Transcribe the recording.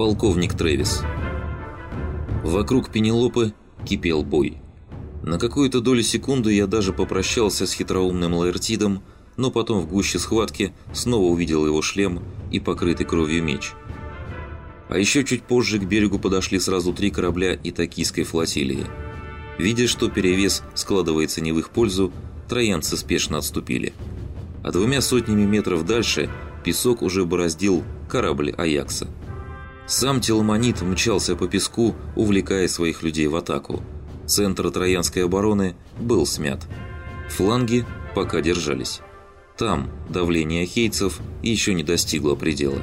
Полковник Трэвис. Вокруг Пенелопы кипел бой. На какую-то долю секунды я даже попрощался с хитроумным Лаэртидом, но потом в гуще схватки снова увидел его шлем и покрытый кровью меч. А еще чуть позже к берегу подошли сразу три корабля и флотилии. Видя, что перевес складывается не в их пользу, троянцы спешно отступили. А двумя сотнями метров дальше песок уже бороздил корабль Аякса. Сам Теломонит мчался по песку, увлекая своих людей в атаку. Центр троянской обороны был смят. Фланги пока держались. Там давление хейцев еще не достигло предела.